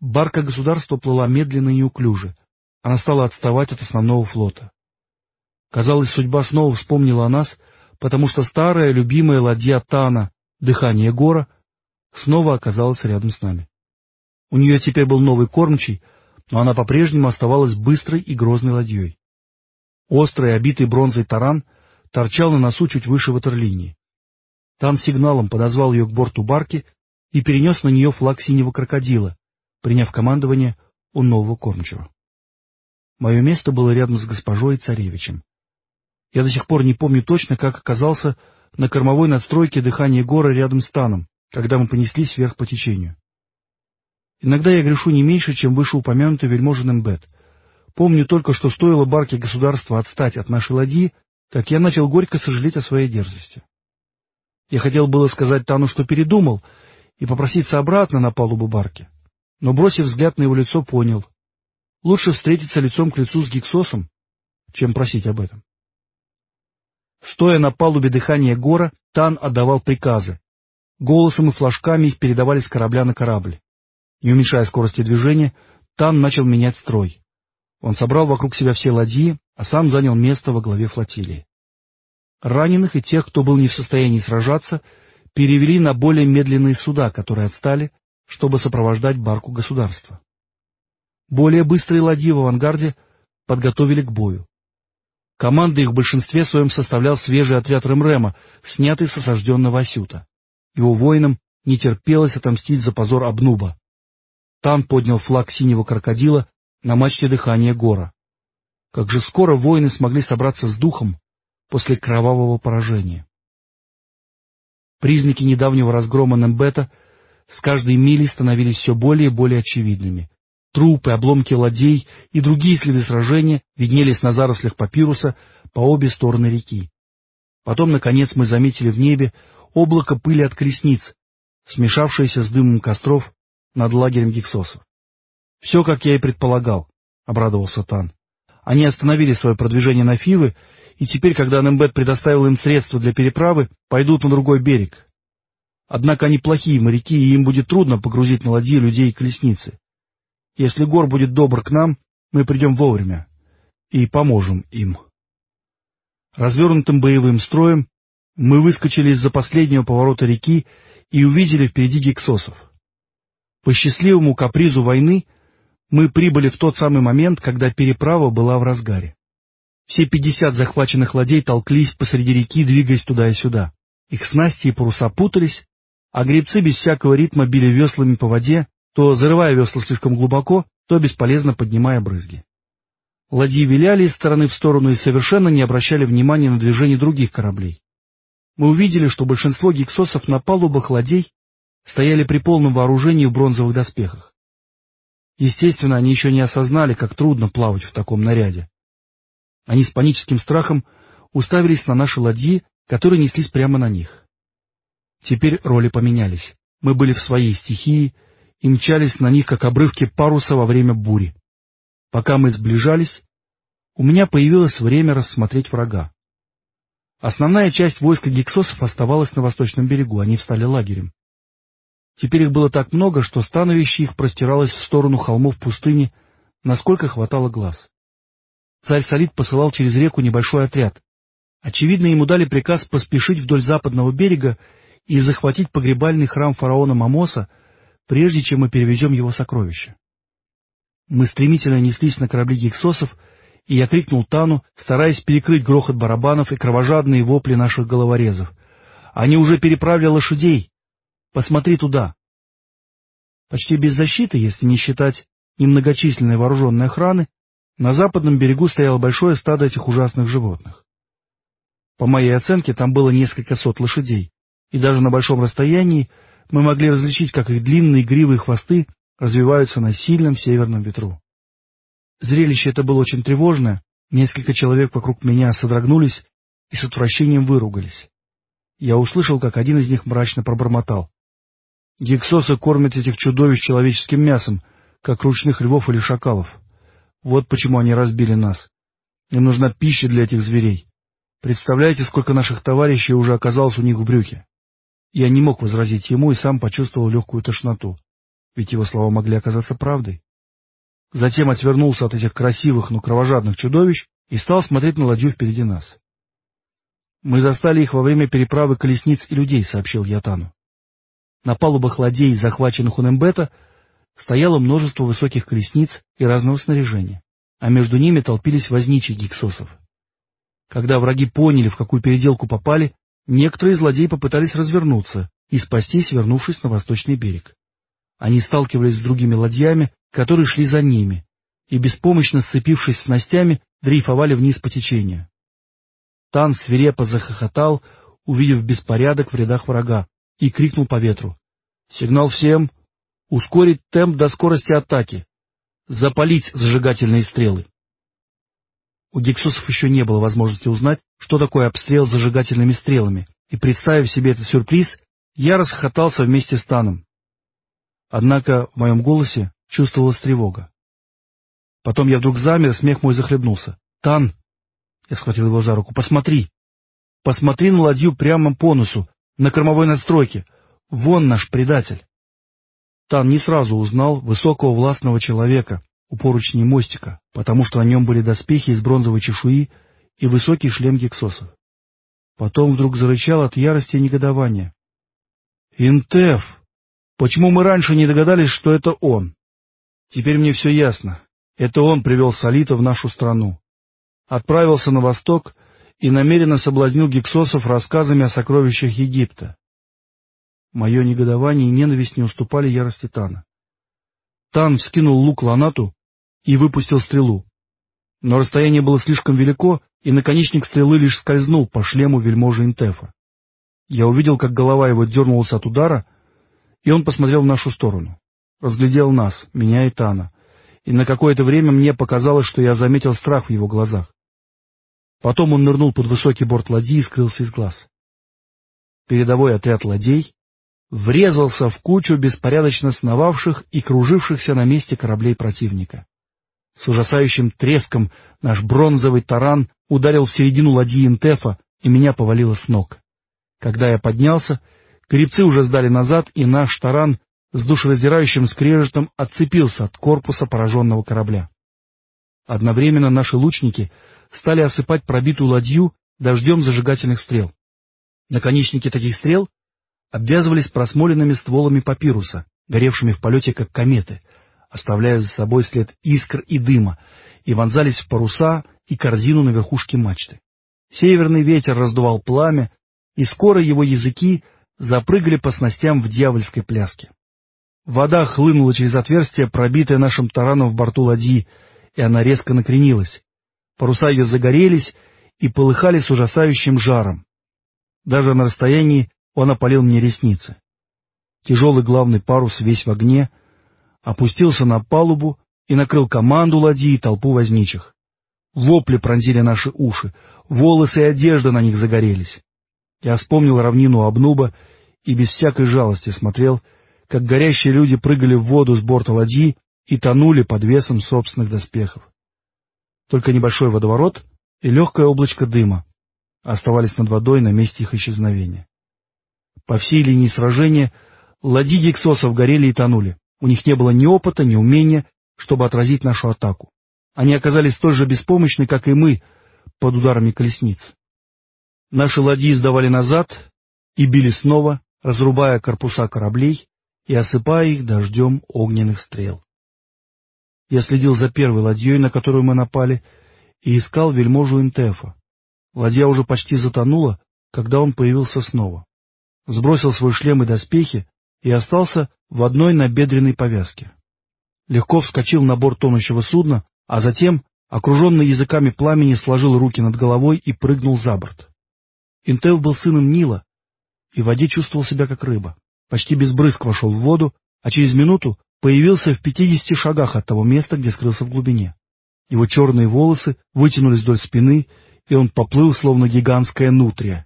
Барка государства плыла медленно и неуклюже. Она стала отставать от основного флота. Казалось, судьба снова вспомнила о нас, потому что старая любимая ладья Тана, дыхание гора, снова оказалась рядом с нами. У нее теперь был новый кормчий, но она по-прежнему оставалась быстрой и грозной ладьей. Острый, обитый бронзой таран торчал на носу чуть выше ватерлинии. Тан сигналом подозвал ее к борту барки и перенес на нее флаг синего крокодила, приняв командование у нового кормчего. Мое место было рядом с госпожой и царевичем. Я до сих пор не помню точно, как оказался на кормовой надстройке дыхания гора рядом с Таном, когда мы понеслись вверх по течению. Иногда я грешу не меньше, чем вышеупомянутый вельможин Эмбет. Помню только, что стоило барке государства отстать от нашей ладьи, как я начал горько сожалеть о своей дерзости. Я хотел было сказать Тану, что передумал, и попроситься обратно на палубу барки, но, бросив взгляд на его лицо, понял. Лучше встретиться лицом к лицу с Гиксосом, чем просить об этом. Стоя на палубе дыхания гора, Тан отдавал приказы. Голосом и флажками их передавали с корабля на корабль. Не уменьшая скорости движения, Тан начал менять строй. Он собрал вокруг себя все ладьи, а сам занял место во главе флотилии. Раненых и тех, кто был не в состоянии сражаться, перевели на более медленные суда, которые отстали, чтобы сопровождать барку государства. Более быстрые ладьи в авангарде подготовили к бою. Команда их в большинстве своем составлял свежий отряд Ремрема, снятый с осажденного Асюта. Его воинам не терпелось отомстить за позор Абнуба. Тан поднял флаг синего крокодила на мачте дыхания гора. Как же скоро воины смогли собраться с духом после кровавого поражения. Признаки недавнего разгрома Нембета с каждой милей становились все более и более очевидными. Трупы, обломки ладей и другие следы сражения виднелись на зарослях папируса по обе стороны реки. Потом, наконец, мы заметили в небе облако пыли от колесниц, смешавшееся с дымом костров над лагерем гексосов. — Все, как я и предполагал, — обрадовался Тан. Они остановили свое продвижение на Фивы, и теперь, когда Нембет предоставил им средства для переправы, пойдут на другой берег. Однако они плохие моряки, и им будет трудно погрузить на ладьи людей и колесницы. Если Гор будет добр к нам, мы придем вовремя и поможем им. Развернутым боевым строем мы выскочили из-за последнего поворота реки и увидели впереди гексосов. По счастливому капризу войны мы прибыли в тот самый момент, когда переправа была в разгаре. Все пятьдесят захваченных ладей толклись посреди реки, двигаясь туда и сюда. Их снасти и паруса путались, а гребцы без всякого ритма били веслами по воде, то зарывая весла слишком глубоко, то бесполезно поднимая брызги. Ладьи виляли из стороны в сторону и совершенно не обращали внимания на движение других кораблей. Мы увидели, что большинство гексосов на палубах ладей стояли при полном вооружении в бронзовых доспехах. Естественно, они еще не осознали, как трудно плавать в таком наряде. Они с паническим страхом уставились на наши ладьи, которые неслись прямо на них. Теперь роли поменялись. Мы были в своей стихии и мчались на них, как обрывки паруса во время бури. Пока мы сближались, у меня появилось время рассмотреть врага. Основная часть войска гексосов оставалась на восточном берегу, они встали лагерем. Теперь их было так много, что становище их простиралось в сторону холмов пустыни, насколько хватало глаз. Царь Салит посылал через реку небольшой отряд. Очевидно, ему дали приказ поспешить вдоль западного берега и захватить погребальный храм фараона Мамоса, прежде чем мы перевезем его сокровища. Мы стремительно неслись на корабли гексосов, и я крикнул Тану, стараясь перекрыть грохот барабанов и кровожадные вопли наших головорезов. «Они уже переправили лошадей! Посмотри туда!» Почти без защиты, если не считать немногочисленной вооруженной охраны, на западном берегу стояло большое стадо этих ужасных животных. По моей оценке, там было несколько сот лошадей, и даже на большом расстоянии мы могли различить, как их длинные гривы и хвосты развиваются на сильном северном ветру. Зрелище это было очень тревожное, несколько человек вокруг меня содрогнулись и с отвращением выругались. Я услышал, как один из них мрачно пробормотал. Гексосы кормят этих чудовищ человеческим мясом, как ручных львов или шакалов. Вот почему они разбили нас. Им нужна пища для этих зверей. Представляете, сколько наших товарищей уже оказалось у них в брюхе? Я не мог возразить ему и сам почувствовал легкую тошноту. ведь его слова могли оказаться правдой. Затем отвернулся от этих красивых, но кровожадных чудовищ и стал смотреть на ладью впереди нас. «Мы застали их во время переправы колесниц и людей», — сообщил Ятану. На палубах ладей, захваченных у Нембета, стояло множество высоких колесниц и разного снаряжения, а между ними толпились возничьи гиксосов. Когда враги поняли, в какую переделку попали, некоторые злодеи попытались развернуться и спастись, вернувшись на восточный берег. Они сталкивались с другими ладьями, которые шли за ними, и, беспомощно сцепившись с ностями, дрейфовали вниз по течению. Тан свирепо захохотал, увидев беспорядок в рядах врага, и крикнул по ветру. «Сигнал всем! Ускорить темп до скорости атаки! Запалить зажигательные стрелы!» У гексусов еще не было возможности узнать, что такое обстрел зажигательными стрелами, и, представив себе этот сюрприз, я расхохотался вместе с Таном. Однако в моем голосе чувствовалась тревога. Потом я вдруг замер, смех мой захлебнулся. «Тан!» — я схватил его за руку. «Посмотри! Посмотри на ладью прямо по носу, на кормовой надстройке. Вон наш предатель!» Тан не сразу узнал высокого властного человека у поручней мостика, потому что на нем были доспехи из бронзовой чешуи и высокий шлем гексосов. Потом вдруг зарычал от ярости и негодования. «Интеф! Почему мы раньше не догадались, что это он? Теперь мне все ясно. Это он привел Солита в нашу страну. Отправился на восток и намеренно соблазнил гексосов рассказами о сокровищах Египта. Мое негодование и ненависть не уступали ярости Тана. Тан вскинул лук ланату и выпустил стрелу. Но расстояние было слишком велико, и наконечник стрелы лишь скользнул по шлему вельможи Интефа. Я увидел, как голова его дернулась от удара, и он посмотрел в нашу сторону. Разглядел нас, меня и Тана, и на какое-то время мне показалось, что я заметил страх в его глазах. Потом он нырнул под высокий борт ладьи и скрылся из глаз. Передовой отряд ладей врезался в кучу беспорядочно сновавших и кружившихся на месте кораблей противника. С ужасающим треском наш бронзовый таран ударил в середину ладьи Интефа, и меня повалило с ног. Когда я поднялся, Гребцы уже сдали назад, и наш таран с душераздирающим скрежетом отцепился от корпуса пораженного корабля. Одновременно наши лучники стали осыпать пробитую ладью дождем зажигательных стрел. Наконечники таких стрел обвязывались просмоленными стволами папируса, горевшими в полете как кометы, оставляя за собой след искр и дыма, и вонзались в паруса и корзину на верхушке мачты. Северный ветер раздувал пламя, и скоро его языки запрыгали по снастям в дьявольской пляске. Вода хлынула через отверстие, пробитое нашим тараном в борту ладьи, и она резко накренилась. Паруса ее загорелись и полыхали с ужасающим жаром. Даже на расстоянии он опалил мне ресницы. Тяжелый главный парус, весь в огне, опустился на палубу и накрыл команду ладьи и толпу возничих. Вопли пронзили наши уши, волосы и одежда на них загорелись. Я вспомнил равнину Обнуба и без всякой жалости смотрел, как горящие люди прыгали в воду с борта ладьи и тонули под весом собственных доспехов. Только небольшой водоворот и легкое облачко дыма оставались над водой на месте их исчезновения. По всей линии сражения ладьи гексосов горели и тонули. У них не было ни опыта, ни умения, чтобы отразить нашу атаку. Они оказались столь же беспомощны, как и мы, под ударами колесниц. Наши ладьи сдавали назад и били снова, разрубая корпуса кораблей и осыпая их дождем огненных стрел. Я следил за первой ладьей, на которую мы напали, и искал вельможу Интефа. Ладья уже почти затонула, когда он появился снова. Сбросил свой шлем и доспехи и остался в одной набедренной повязке. Легко вскочил на борт тонущего судна, а затем, окруженный языками пламени, сложил руки над головой и прыгнул за борт. Интел был сыном Нила и в воде чувствовал себя как рыба. Почти без брызг вошел в воду, а через минуту появился в пятидесяти шагах от того места, где скрылся в глубине. Его черные волосы вытянулись вдоль спины, и он поплыл, словно гигантская нутрия.